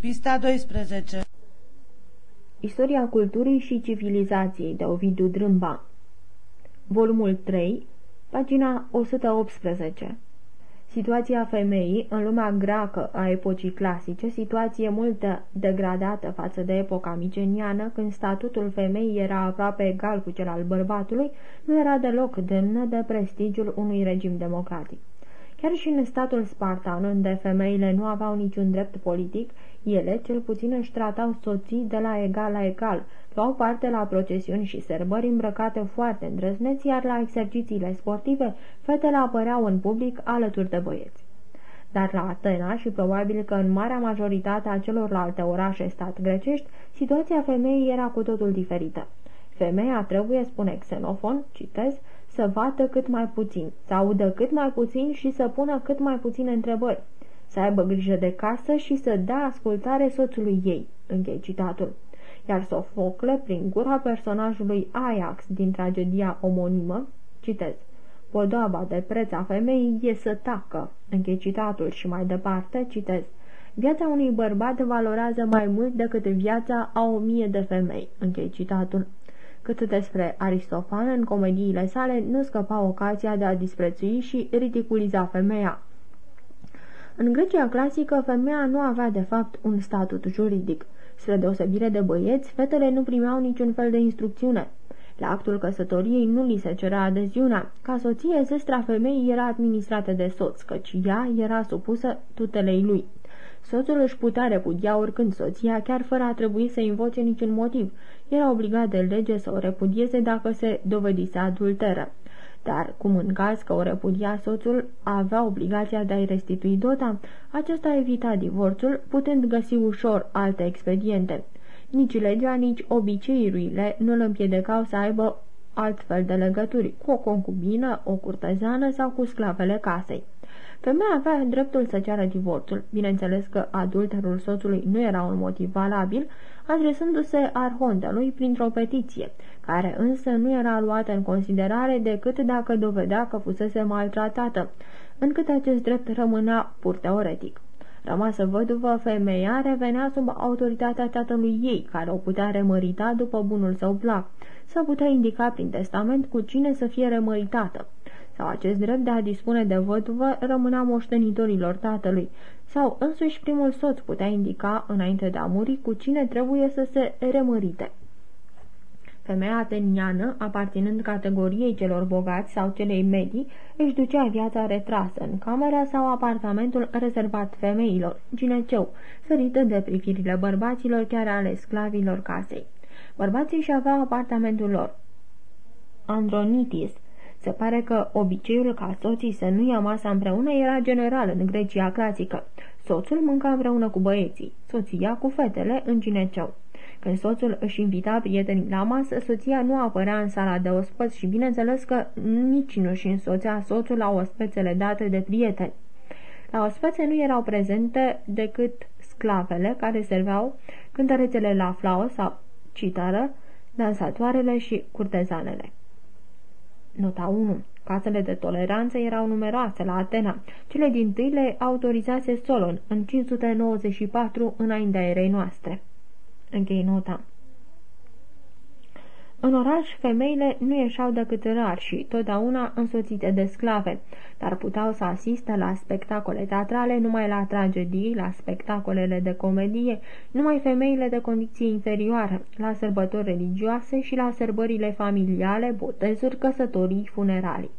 Pista 12 Istoria culturii și civilizației de Ovidiu Drâmba. Volumul 3 Pagina 118 Situația femeii în lumea greacă a epocii clasice, situație mult degradată față de epoca miceniană, când statutul femeii era aproape egal cu cel al bărbatului, nu era deloc demnă de prestigiul unui regim democratic. Chiar și în statul spartan, unde femeile nu aveau niciun drept politic, ele, cel puțin, își tratau soții de la egal la egal, luau parte la procesiuni și sărbări îmbrăcate foarte îndrăzneți, iar la exercițiile sportive, fetele apăreau în public alături de băieți. Dar la Atena și probabil că în marea majoritate a celorlalte orașe stat grecești, situația femeii era cu totul diferită. Femeia trebuie, spune Xenofon, citez, să vadă cât mai puțin, să audă cât mai puțin și să pună cât mai puține întrebări, să aibă grijă de casă și să dea ascultare soțului ei. Închei citatul. Iar Sofocle, prin gura personajului Ajax din tragedia omonimă, citez, Podoaba de preț a femeii e să tacă. Închei citatul și mai departe, citez, Viața unui bărbat valorează mai mult decât viața a o mie de femei. Închei citatul. Cât despre Aristofan, în comediile sale nu scăpa ocazia de a disprețui și ridiculiza femeia. În Grecia clasică, femeia nu avea de fapt un statut juridic. Spre deosebire de băieți, fetele nu primeau niciun fel de instrucțiune. La actul căsătoriei nu li se cerea adeziunea. Ca soție, zestra femeii era administrată de soț, căci ea era supusă tutelei lui. Soțul își putea repudia oricând soția, chiar fără a trebui să invoce niciun motiv. Era obligat de lege să o repudieze dacă se dovedise adulteră. Dar, cum în caz că o repudia soțul, avea obligația de a-i restitui dota, acesta evita divorțul, putând găsi ușor alte expediente. Nici legea, nici obiceiurile nu îl împiedecau să aibă altfel de legături cu o concubină, o curtezană sau cu sclavele casei. Femeia avea dreptul să ceară divorțul. Bineînțeles că adulterul soțului nu era un motiv valabil, adresându-se arhontelui printr-o petiție, care însă nu era luată în considerare decât dacă dovedea că fusese maltratată, încât acest drept rămânea pur teoretic. Rămasă văduvă, femeia revenea sub autoritatea tatălui ei, care o putea remărita după bunul său plac, sau putea indica prin testament cu cine să fie remăritată sau acest drept de a dispune de văduvă rămânea moștenitorilor tatălui, sau însuși primul soț putea indica, înainte de a muri, cu cine trebuie să se remărite. Femeia ateniană, aparținând categoriei celor bogați sau celei medii, își ducea viața retrasă în camera sau apartamentul rezervat femeilor, gineceu, ferită de privirile bărbaților, chiar ale sclavilor casei. Bărbații și aveau apartamentul lor. Andronitis, se pare că obiceiul ca soții să nu ia masa împreună era general în Grecia clasică. Soțul mânca împreună cu băieții, soția cu fetele în gineceu. Când soțul își invita prietenii la masă, soția nu apărea în sala de ospăți și bineînțeles că nici nu și însoțea soțul la ospețele date de prieteni. La ospețe nu erau prezente decât sclavele care serveau cântărețele la flaut sau citară, dansatoarele și curtezanele. Nota 1. Casele de toleranță erau numeroase la Atena. Cele din tâi le autorizase Solon în 594 înaintea erei noastre. Închei nota. În oraș, femeile nu ieșeau decât rar și totdeauna însoțite de sclave, dar puteau să asiste la spectacole teatrale, numai la tragedii, la spectacolele de comedie, numai femeile de condiție inferioară, la sărbători religioase și la sărbările familiale, botezuri, căsătorii, funeralii.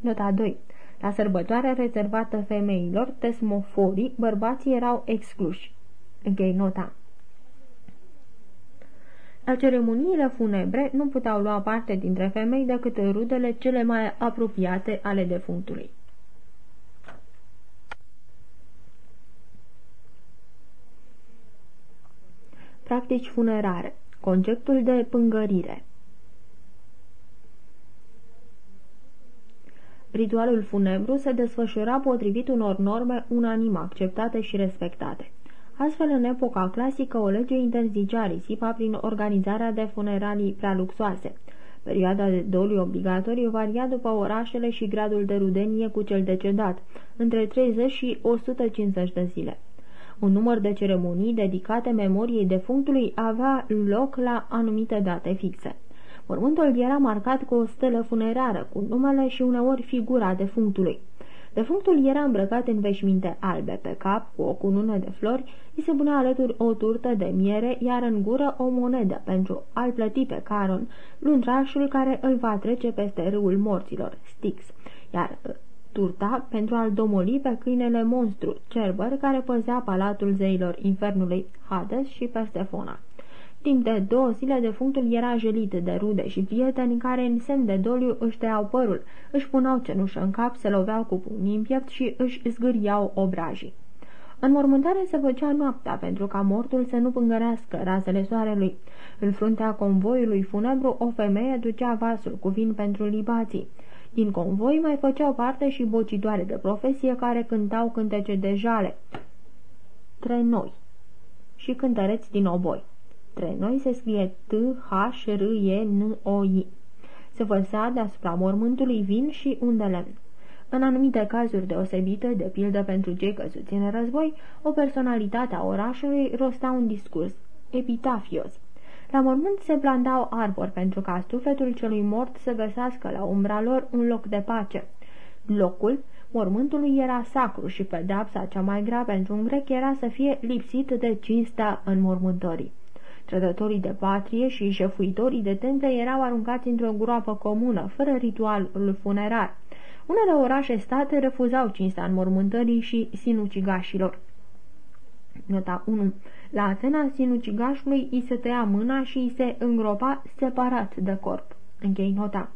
Nota 2. La sărbătoarea rezervată femeilor, tesmoforii, bărbații erau excluși. Închei nota. La ceremoniile funebre nu puteau lua parte dintre femei decât rudele cele mai apropiate ale defunctului. Practici funerare Conceptul de pângărire Ritualul funebru se desfășura potrivit unor norme unanim acceptate și respectate. Astfel, în epoca clasică, o lege interzicea risipa prin organizarea de funeralii prea luxoase. Perioada de doliu obligatoriu varia după orașele și gradul de rudenie cu cel decedat, între 30 și 150 de zile. Un număr de ceremonii dedicate memoriei defunctului avea loc la anumite date fixe. Mormântul era marcat cu o stelă funerară, cu numele și uneori figura defunctului. Defunctul era îmbrăcat în veșminte albe, pe cap, cu o cunună de flori, îi se punea alături o turtă de miere, iar în gură o monedă pentru a-l plăti pe Caron, luntrașul care îl va trece peste râul morților, Styx, iar uh, turta pentru a-l domoli pe câinele monstru, Cerber, care păzea palatul zeilor infernului, Hades și Persefona. Timp de două zile defunctul era jelit de rude și prieteni care în semn de doliu își tăiau părul, își puneau cenușă în cap, se loveau cu pumnii în piept și își zgâriau obrajii. În mormântare se făcea noaptea pentru ca mortul să nu pângărească razele soarelui. În fruntea convoiului funebru o femeie ducea vasul cu vin pentru libații. Din convoi mai făceau parte și bocitoare de profesie care cântau cântece de jale, trenoi și cântăreți din oboi. Trenoi se scrie T-H-R-E-N-O-I. Se vărsa deasupra mormântului vin și un de lemn. În anumite cazuri deosebite, de pildă pentru cei căzuți în război, o personalitate a orașului rostea un discurs epitafios. La mormânt se plandau arbori pentru ca sufletul celui mort să găsească la umbra lor un loc de pace. Locul mormântului era sacru și pedapsa cea mai grea pentru un grec era să fie lipsit de cinstea în mormântării. Trădătorii de patrie și șefuitorii de temple erau aruncați într-o groapă comună, fără ritualul funerar. Unele orașe state refuzau cinstea înmormântării și sinucigașilor. Nota 1. La Atena, sinucigașului îi se tăia mâna și îi se îngropa separat de corp. Închei nota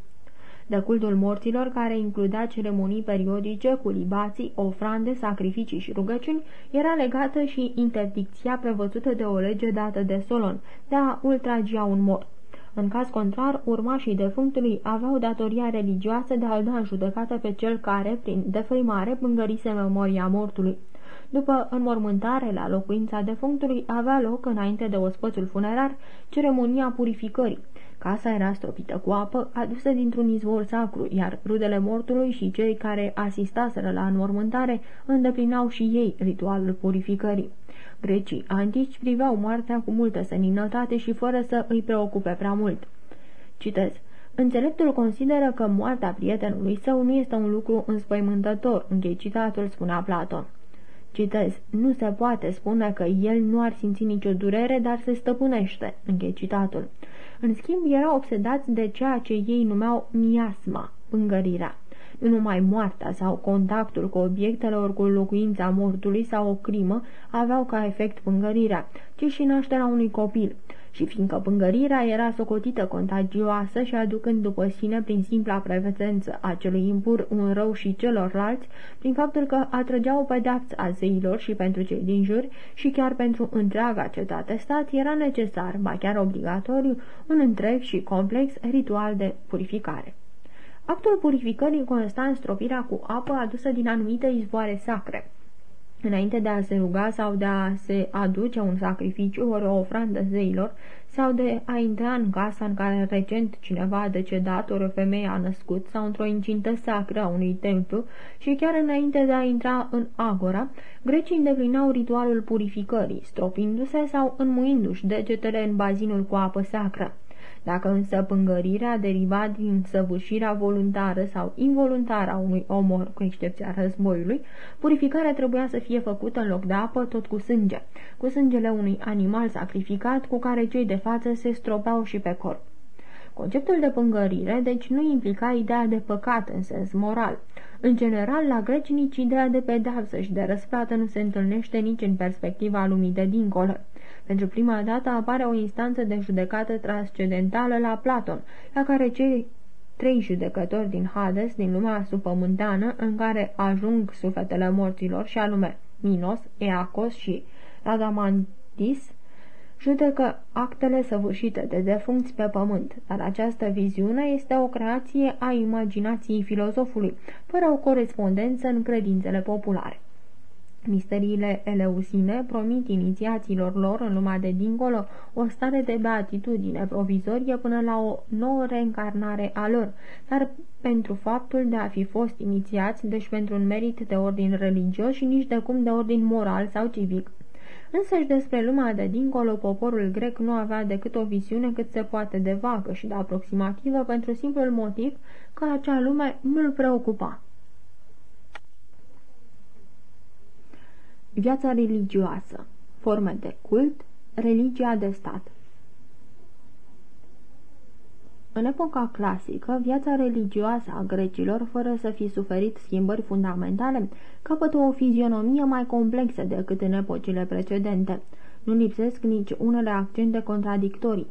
de cultul morților, care includea ceremonii periodice cu libații, ofrande, sacrificii și rugăciuni, era legată și interdicția prevăzută de o lege dată de Solon, de a ultragia un mort. În caz contrar, urmașii defunctului aveau datoria religioasă de a-l da în judecată pe cel care, prin defăimare, pângărise memoria mortului. După înmormântare la locuința defunctului, avea loc, înainte de ospățul funerar, ceremonia purificării. Casa era stropită cu apă adusă dintr-un izvor sacru, iar rudele mortului și cei care asistaseră la înmormântare îndeplinau și ei ritualul purificării. Grecii antici priveau moartea cu multă seninătate și fără să îi preocupe prea mult. Citez. Înțeleptul consideră că moartea prietenului său nu este un lucru înspăimântător, închei citatul, spunea Platon. Citez, nu se poate spune că el nu ar simți nicio durere, dar se stăpânește, închei citatul. În schimb, erau obsedați de ceea ce ei numeau miasma, pângărirea. Nu numai moartea sau contactul cu obiectele ori cu locuința mortului sau o crimă aveau ca efect pângărirea, ci și nașterea unui copil și fiindcă pângărirea era socotită contagioasă și aducând după sine prin simpla prezență a celui impur un rău și celorlalți, prin faptul că atrăgeau pedeapți a zeilor și pentru cei din jur și chiar pentru întreaga cetate-stat, era necesar, ba chiar obligatoriu, un întreg și complex ritual de purificare. Actul purificării consta în stropirea cu apă adusă din anumite izvoare sacre. Înainte de a se ruga sau de a se aduce un sacrificiu ori o ofrandă zeilor sau de a intra în casa în care recent cineva a decedat ori o femeie a născut sau într-o incintă sacră a unui templu și chiar înainte de a intra în agora, grecii îndeplinau ritualul purificării, stropindu-se sau înmuindu-și degetele în bazinul cu apă sacră. Dacă însă pângărirea deriva din săvârșirea voluntară sau involuntară a unui omor, cu excepția războiului, purificarea trebuia să fie făcută în loc de apă tot cu sânge, cu sângele unui animal sacrificat cu care cei de față se stropeau și pe corp. Conceptul de pângărire, deci, nu implica ideea de păcat în sens moral. În general, la greci nici ideea de pedeapsă și de răsplată nu se întâlnește nici în perspectiva lumii de dincolo. Pentru prima dată apare o instanță de judecată transcendentală la Platon, la care cei trei judecători din Hades, din lumea supământeană, în care ajung sufletele morților, și anume Minos, Eacos și Radamantis, judecă actele săvârșite de defuncți pe pământ, dar această viziune este o creație a imaginației filozofului, fără o corespondență în credințele populare. Misteriile eleusine promit inițiațiilor lor în lumea de dincolo o stare de beatitudine provizorie până la o nouă reîncarnare a lor, dar pentru faptul de a fi fost inițiați, deci pentru un merit de ordin religios și nici de cum de ordin moral sau civic. Însăși despre lumea de dincolo, poporul grec nu avea decât o viziune cât se poate de vagă și de aproximativă pentru simplul motiv că acea lume nu-l preocupa. Viața religioasă Forme de cult Religia de stat În epoca clasică, viața religioasă a grecilor, fără să fi suferit schimbări fundamentale, capătă o fizionomie mai complexă decât în epocile precedente. Nu lipsesc nici unele accente contradictorii.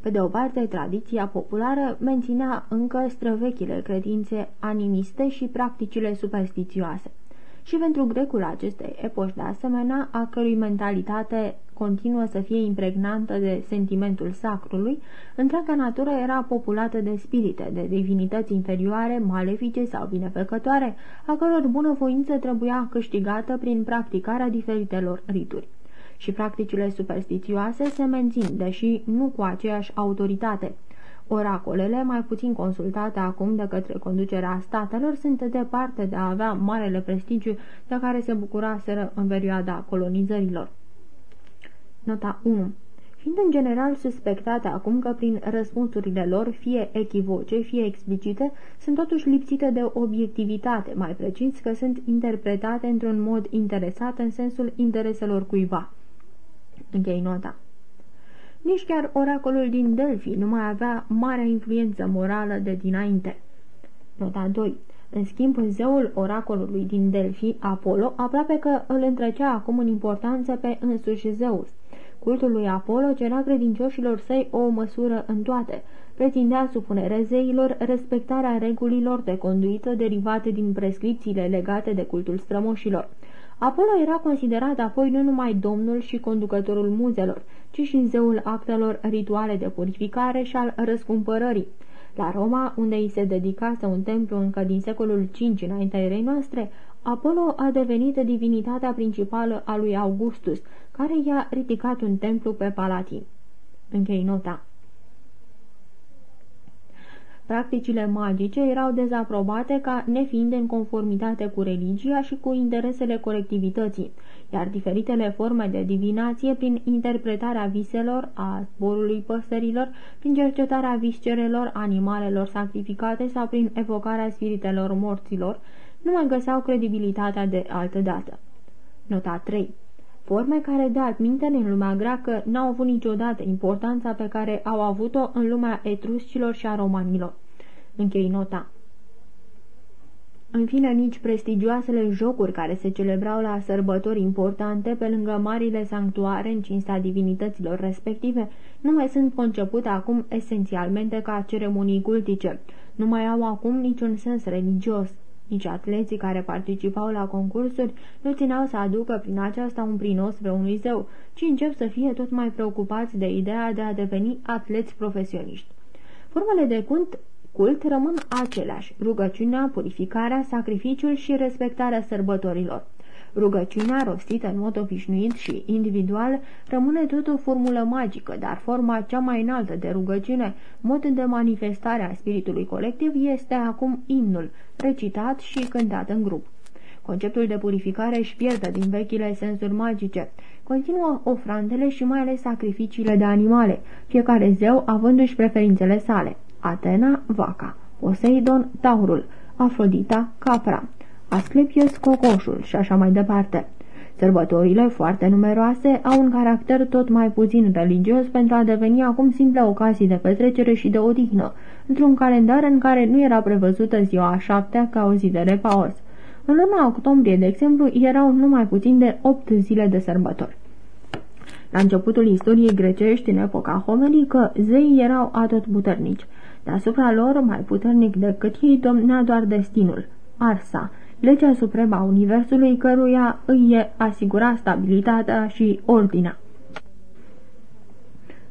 Pe de o parte, tradiția populară menținea încă străvechile credințe animiste și practicile superstițioase și pentru grecul acestei epoși de asemenea, a cărui mentalitate continuă să fie impregnantă de sentimentul sacrului, întreaga natură era populată de spirite, de divinități inferioare, malefice sau binefăcătoare, a căror bunăvoință trebuia câștigată prin practicarea diferitelor rituri. Și practicile superstițioase se mențin, deși nu cu aceeași autoritate. Oracolele, mai puțin consultate acum de către conducerea statelor, sunt departe de a avea marele prestigiu de care se bucuraseră în perioada colonizărilor. Nota 1 fiind în general suspectate acum că prin răspunsurile lor, fie echivoce, fie explicite, sunt totuși lipsite de obiectivitate, mai precis că sunt interpretate într-un mod interesat în sensul intereselor cuiva. Închei nota. Nici chiar oracolul din Delphi nu mai avea marea influență morală de dinainte. Nota 2. În schimb, zeul oracolului din Delphi, Apollo, aproape că îl întrecea acum în importanță pe însuși Zeus. Cultul lui Apollo cerea credincioșilor săi o măsură în toate. Pretindea supunere zeilor respectarea regulilor de conduită derivate din prescripțiile legate de cultul strămoșilor. Apollo era considerat apoi nu numai domnul și conducătorul muzelor, ci și zeul actelor rituale de purificare și al răscumpărării. La Roma, unde îi se dedicase un templu încă din secolul V înaintea erei noastre, Apollo a devenit divinitatea principală a lui Augustus, care i-a ridicat un templu pe Palatin. Închei nota. Practicile magice erau dezaprobate ca nefiind în conformitate cu religia și cu interesele colectivității, iar diferitele forme de divinație prin interpretarea viselor, a zborului păsărilor, prin cercetarea viscerelor animalelor sacrificate sau prin evocarea spiritelor morților, nu mai găseau credibilitatea de altă dată. Nota 3 Forme care, de adminteri în lumea greacă, n-au avut niciodată importanța pe care au avut-o în lumea etruscilor și a romanilor. Închei nota. În fine, nici prestigioasele jocuri care se celebrau la sărbători importante, pe lângă marile sanctuare în cinsta divinităților respective, nu mai sunt concepute acum esențialmente ca ceremonii cultice. Nu mai au acum niciun sens religios. Nici atleții care participau la concursuri nu țineau să aducă prin aceasta un prinos pe unui zeu, ci încep să fie tot mai preocupați de ideea de a deveni atleți profesioniști. Formele de cult, cult rămân aceleași, rugăciunea, purificarea, sacrificiul și respectarea sărbătorilor. Rugăciunea, rostită în mod obișnuit și individual, rămâne tot o formulă magică, dar forma cea mai înaltă de rugăciune, mod de manifestare a spiritului colectiv, este acum imnul, recitat și cântat în grup. Conceptul de purificare își pierde din vechile sensuri magice. Continuă ofrandele și mai ales sacrificiile de animale, fiecare zeu avându-și preferințele sale. Atena, vaca, Poseidon, taurul, Afrodita, capra. Asclepius cocoșul și așa mai departe. Sărbătorile, foarte numeroase, au un caracter tot mai puțin religios pentru a deveni acum simple ocazii de petrecere și de odihnă, într-un calendar în care nu era prevăzută ziua a șaptea ca o zi de repaos. În luna octombrie, de exemplu, erau numai puțin de opt zile de sărbători. La începutul istoriei grecești, în epoca homerică, zeii erau atotputernici. Deasupra lor, mai puternic decât ei, domnea doar destinul, Arsa, legea supremă a Universului căruia îi asigura stabilitatea și ordinea.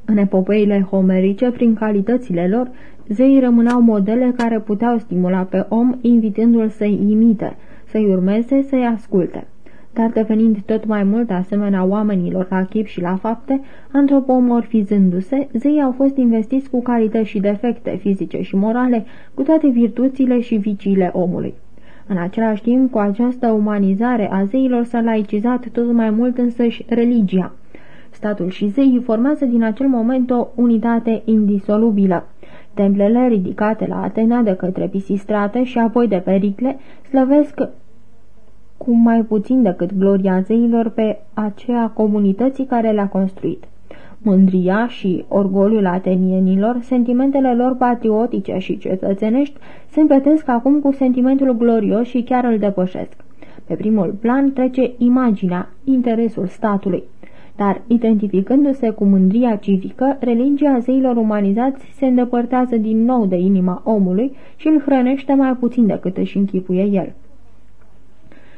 În epopeile homerice, prin calitățile lor, zeii rămâneau modele care puteau stimula pe om, invitându-l să-i imite, să-i urmeze, să-i asculte. Dar devenind tot mai mult asemenea oamenilor la chip și la fapte, antropomorfizându-se, zeii au fost investiți cu calități și defecte fizice și morale, cu toate virtuțile și viciile omului. În același timp, cu această umanizare a zeilor s-a laicizat tot mai mult însăși religia. Statul și zeii formează din acel moment o unitate indisolubilă. Templele ridicate la Atena de către Pisistrate și apoi de Pericle slăvesc cu mai puțin decât gloria zeilor pe aceea comunității care le-a construit. Mândria și orgoliul atenienilor, sentimentele lor patriotice și cetățenești, se împletesc acum cu sentimentul glorios și chiar îl depășesc. Pe primul plan trece imaginea, interesul statului. Dar, identificându-se cu mândria civică, religia zeilor umanizați se îndepărtează din nou de inima omului și îl hrănește mai puțin decât își închipuie el.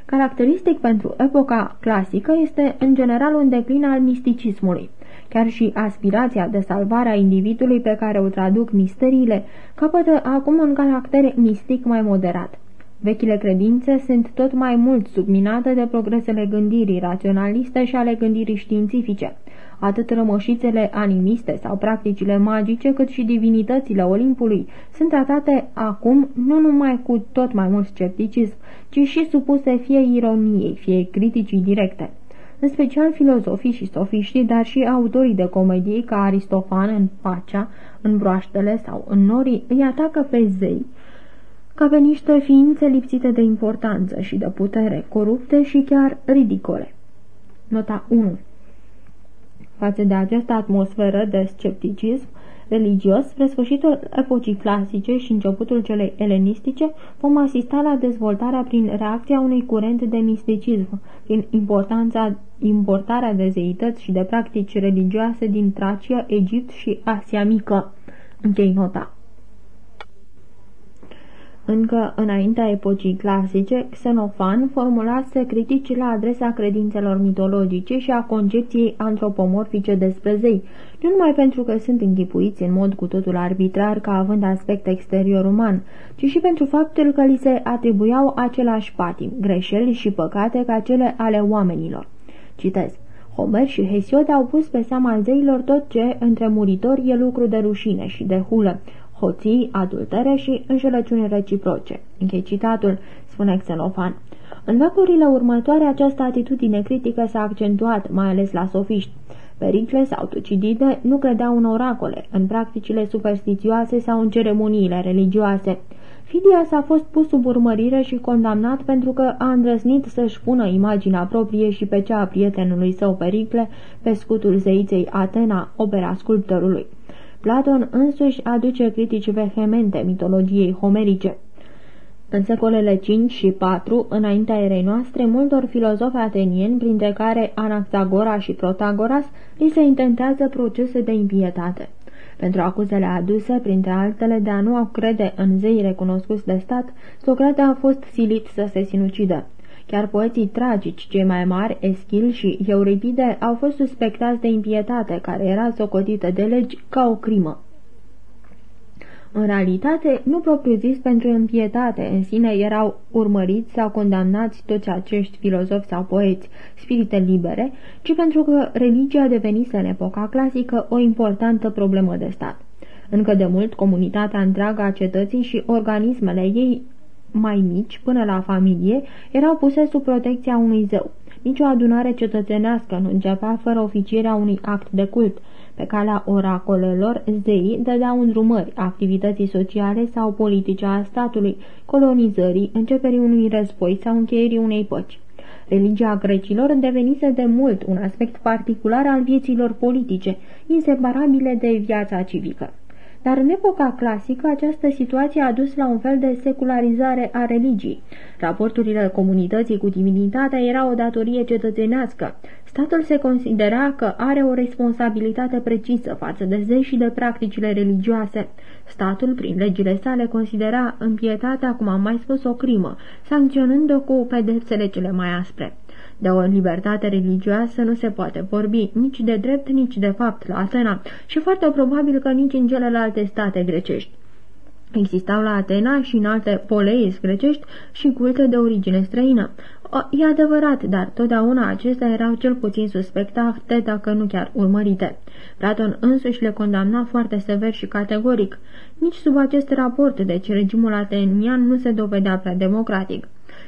Caracteristic pentru epoca clasică este în general un declin al misticismului. Chiar și aspirația de salvare a individului pe care o traduc misteriile capătă acum un caracter mistic mai moderat. Vechile credințe sunt tot mai mult subminate de progresele gândirii raționaliste și ale gândirii științifice. Atât rămășițele animiste sau practicile magice, cât și divinitățile Olimpului sunt tratate acum nu numai cu tot mai mult scepticism, ci și supuse fie ironiei, fie criticii directe. În special filozofii și sofiștii, dar și autorii de comedii ca Aristofan în Pacea, în Broaștele sau în Norii îi atacă pe zei, ca pe niște ființe lipsite de importanță și de putere, corupte și chiar ridicole. Nota 1 Față de această atmosferă de scepticism religios, spre sfârșitul epocii clasice și începutul celei elenistice, vom asista la dezvoltarea prin reacția unui curent de misticism, prin importanța, importarea de zeități și de practici religioase din Tracia, Egipt și Asia Mică. Închei nota. Încă înaintea epocii clasice, Xenofan formulase critici la adresa credințelor mitologice și a concepției antropomorfice despre zei, nu numai pentru că sunt închipuiți în mod cu totul arbitrar ca având aspect exterior uman, ci și pentru faptul că li se atribuiau același patim, greșeli și păcate ca cele ale oamenilor. Citez. Homer și Hesiod au pus pe seama zeilor tot ce între muritori e lucru de rușine și de hulă, hoții, adultere și înșelăciuni reciproce. Închei citatul, spune Xenofan. În veacurile următoare, această atitudine critică s-a accentuat, mai ales la sofiști. Pericle sau Tucidide nu credeau în oracole, în practicile superstițioase sau în ceremoniile religioase. Fidias a fost pus sub urmărire și condamnat pentru că a îndrăznit să-și pună imaginea proprie și pe cea a prietenului său Pericle pe scutul zeiței Atena, opera sculptorului. Platon însuși aduce critici vehemente mitologiei homerice. În secolele 5 și 4, înaintea erei noastre, multor filozofi atenieni, printre care Anaxagora și Protagoras, li se intentează procese de impietate. Pentru acuzele aduse, printre altele, de a nu crede în zei recunoscuți de stat, Socrate a fost silit să se sinucidă. Chiar poeții tragici, cei mai mari, Eschil și Euripide, au fost suspectați de impietate, care era socotită de legi ca o crimă. În realitate, nu propriu-zis pentru impietate, în sine erau urmăriți sau condamnați toți acești filozofi sau poeți, spirite libere, ci pentru că religia devenise în epoca clasică o importantă problemă de stat. Încă de mult, comunitatea întreagă a cetății și organismele ei mai mici, până la familie, erau puse sub protecția unui zeu. Nici o adunare cetățenească nu începea fără oficierea unui act de cult. Pe calea oracolelor, zeii dădeau îndrumări activității sociale sau politice a statului, colonizării, începerii unui război sau încheierii unei păci. Religia grecilor devenise de mult un aspect particular al vieților politice, inseparabile de viața civică. Dar în epoca clasică această situație a dus la un fel de secularizare a religiei. Raporturile comunității cu divinitatea era o datorie cetățenească. Statul se considera că are o responsabilitate precisă față de zei și de practicile religioase. Statul, prin legile sale, considera împietatea, cum am mai spus, o crimă, sancționând-o cu pedepsele cele mai aspre. De o libertate religioasă nu se poate vorbi nici de drept, nici de fapt la Atena și foarte probabil că nici în celelalte state grecești. Existau la Atena și în alte poleis grecești și culte de origine străină. O, e adevărat, dar totdeauna acestea erau cel puțin suspectate, dacă nu chiar urmărite. Platon însuși le condamna foarte sever și categoric. Nici sub acest raport, deci regimul atenian nu se dovedea prea democratic.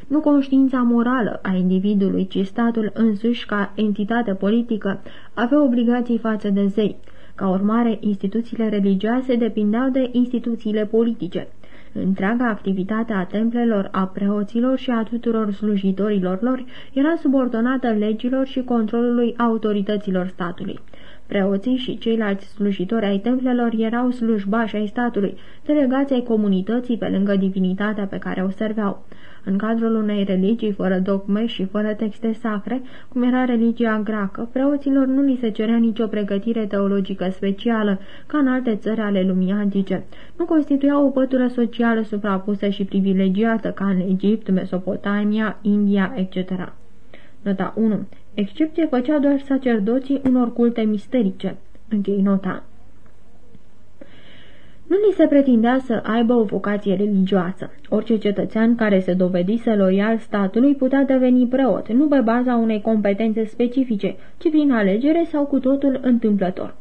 Nu conștiința morală a individului, ci statul însuși ca entitate politică avea obligații față de zei. Ca urmare, instituțiile religioase depindeau de instituțiile politice. Întreaga activitate a templelor, a preoților și a tuturor slujitorilor lor era subordonată legilor și controlului autorităților statului. Preoții și ceilalți slujitori ai templelor erau slujbași ai statului, delegații ai comunității pe lângă divinitatea pe care o serveau. În cadrul unei religii fără dogme și fără texte sacre, cum era religia greacă, preoților nu li se cerea nicio pregătire teologică specială, ca în alte țări ale lumii antice. Nu constituia o pătură socială suprapusă și privilegiată, ca în Egipt, Mesopotamia, India, etc. Nota 1. Excepție făcea doar sacerdoții unor culte misterice. Închei nota. Nu li se pretindea să aibă o vocație religioasă. Orice cetățean care se dovedise loial statului putea deveni preot, nu pe baza unei competențe specifice, ci prin alegere sau cu totul întâmplător.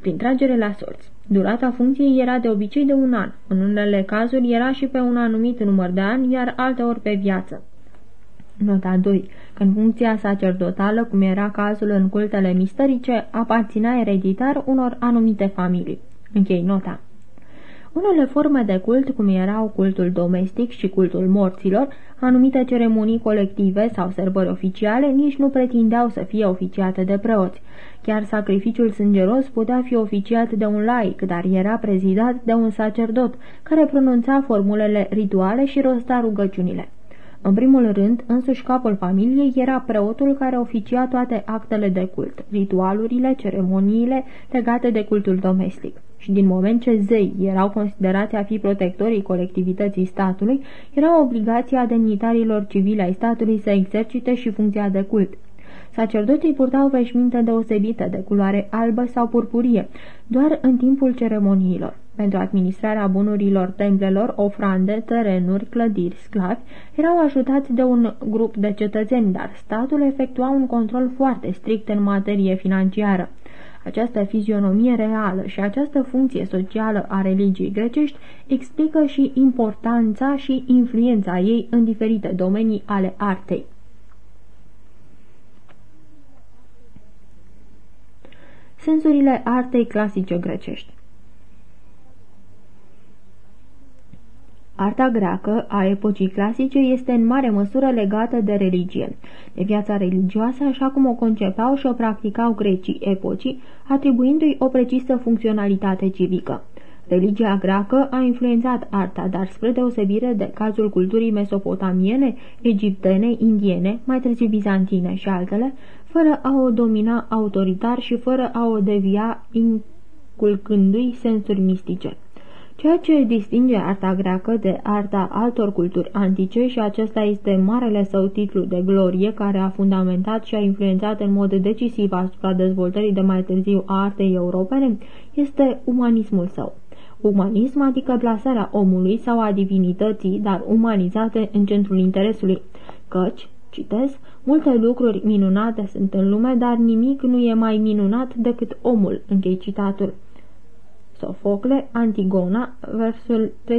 Prin tragere la sorți. Durata funcției era de obicei de un an. În unele cazuri era și pe un anumit număr de ani, iar alteori pe viață. Nota 2. Când funcția sacerdotală, cum era cazul în cultele misterice, aparținea ereditar unor anumite familii. Închei nota. Unele forme de cult, cum erau cultul domestic și cultul morților, anumite ceremonii colective sau sărbări oficiale, nici nu pretindeau să fie oficiate de preoți. Chiar sacrificiul sângeros putea fi oficiat de un laic, dar era prezidat de un sacerdot, care pronunța formulele rituale și rosta rugăciunile. În primul rând, însuși capul familiei era preotul care oficia toate actele de cult, ritualurile, ceremoniile legate de cultul domestic. Și din moment ce zei erau considerați a fi protectorii colectivității statului, era obligația demnitarilor civile ai statului să exercite și funcția de cult. Sacerdoții purtau veșminte deosebite de culoare albă sau purpurie, doar în timpul ceremoniilor. Pentru administrarea bunurilor templelor, ofrande, terenuri, clădiri, sclavi, erau ajutați de un grup de cetățeni, dar statul efectua un control foarte strict în materie financiară. Această fizionomie reală și această funcție socială a religiei grecești explică și importanța și influența ei în diferite domenii ale artei. Sensurile artei clasice grecești Arta greacă a epocii clasice este în mare măsură legată de religie, de viața religioasă așa cum o concepeau și o practicau grecii epocii, atribuindu-i o precisă funcționalitate civică. Religia greacă a influențat arta, dar spre deosebire de cazul culturii mesopotamiene, egiptene, indiene, mai târziu bizantine și altele, fără a o domina autoritar și fără a o devia inculcându-i sensuri mistice. Ceea ce distinge arta greacă de arta altor culturi antice și acesta este marele său titlu de glorie care a fundamentat și a influențat în mod decisiv asupra dezvoltării de mai târziu a artei europene, este umanismul său. Umanism adică plasarea omului sau a divinității, dar umanizate în centrul interesului, căci, citez, multe lucruri minunate sunt în lume, dar nimic nu e mai minunat decât omul, închei citatul. Sofocle, Antigona, versul 332-333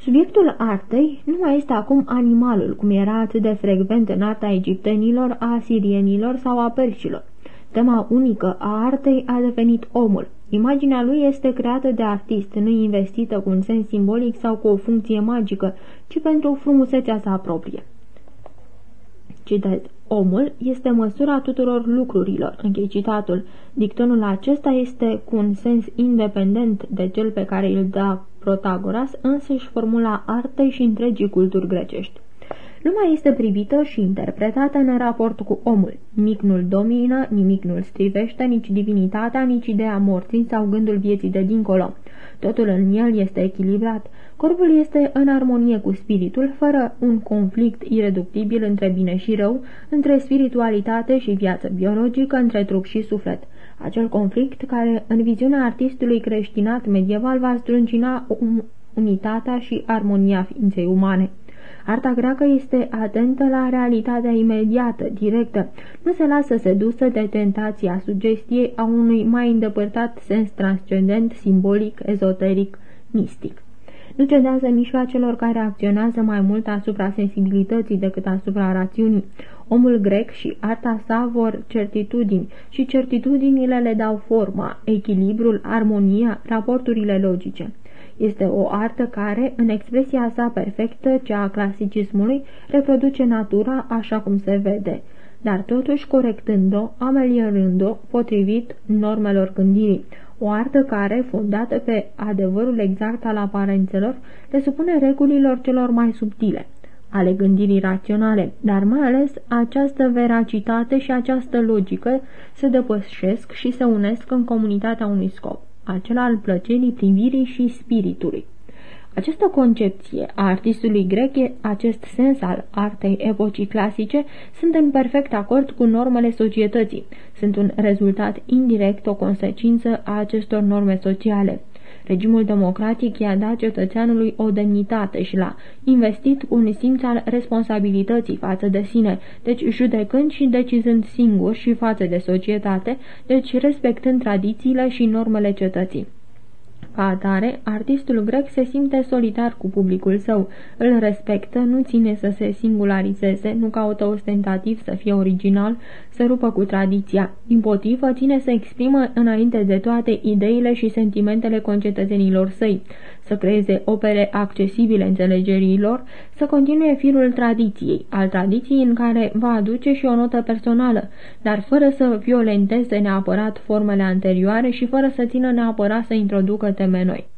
Subiectul artei nu mai este acum animalul, cum era atât de frecvent în arta egiptenilor, a asirienilor sau a perșilor. Tema unică a artei a devenit omul. Imaginea lui este creată de artist, nu investită cu un sens simbolic sau cu o funcție magică, ci pentru frumusețea sa proprie. Citez. Omul este măsura tuturor lucrurilor. Închei citatul. Dictonul acesta este cu un sens independent de cel pe care îl dă Protagoras, însăși formula artei și întregii culturi grecești. Lumea este privită și interpretată în raport cu omul. Nimic nu-l domină, nimic nu-l strivește, nici divinitatea, nici ideea morții sau gândul vieții de dincolo. Totul în el este echilibrat. Corpul este în armonie cu spiritul, fără un conflict ireductibil între bine și rău, între spiritualitate și viață biologică, între trup și suflet. Acel conflict care, în viziunea artistului creștinat medieval, va strâncina unitatea și armonia ființei umane. Arta greacă este atentă la realitatea imediată, directă. Nu se lasă sedusă de tentația sugestiei a unui mai îndepărtat sens transcendent, simbolic, ezoteric, mistic. nu cedează mijloacelor care acționează mai mult asupra sensibilității decât asupra rațiunii. Omul grec și arta sa vor certitudini și certitudinile le dau forma, echilibrul, armonia, raporturile logice. Este o artă care, în expresia sa perfectă, cea a clasicismului, reproduce natura așa cum se vede, dar totuși corectând-o, ameliorând-o, potrivit normelor gândirii. O artă care, fondată pe adevărul exact al aparențelor, le supune regulilor celor mai subtile ale gândirii raționale, dar mai ales această veracitate și această logică se depășesc și se unesc în comunitatea unui scop acela al plăcerii privirii și spiritului. Această concepție a artistului grec, acest sens al artei epocii clasice, sunt în perfect acord cu normele societății. Sunt un rezultat indirect, o consecință a acestor norme sociale. Regimul democratic i-a dat cetățeanului o demnitate și l-a investit un simț al responsabilității față de sine, deci judecând și decizând singur și față de societate, deci respectând tradițiile și normele cetății. Ca atare, artistul grec se simte solitar cu publicul său, îl respectă, nu ține să se singularizeze, nu caută ostentativ să fie original, să rupă cu tradiția. Din potrivă, ține să exprimă înainte de toate ideile și sentimentele concetățenilor săi, să creeze opere accesibile înțelegerilor, să continue firul tradiției, al tradiției în care va aduce și o notă personală, dar fără să violenteze neapărat formele anterioare și fără să țină neapărat să introducă teme noi.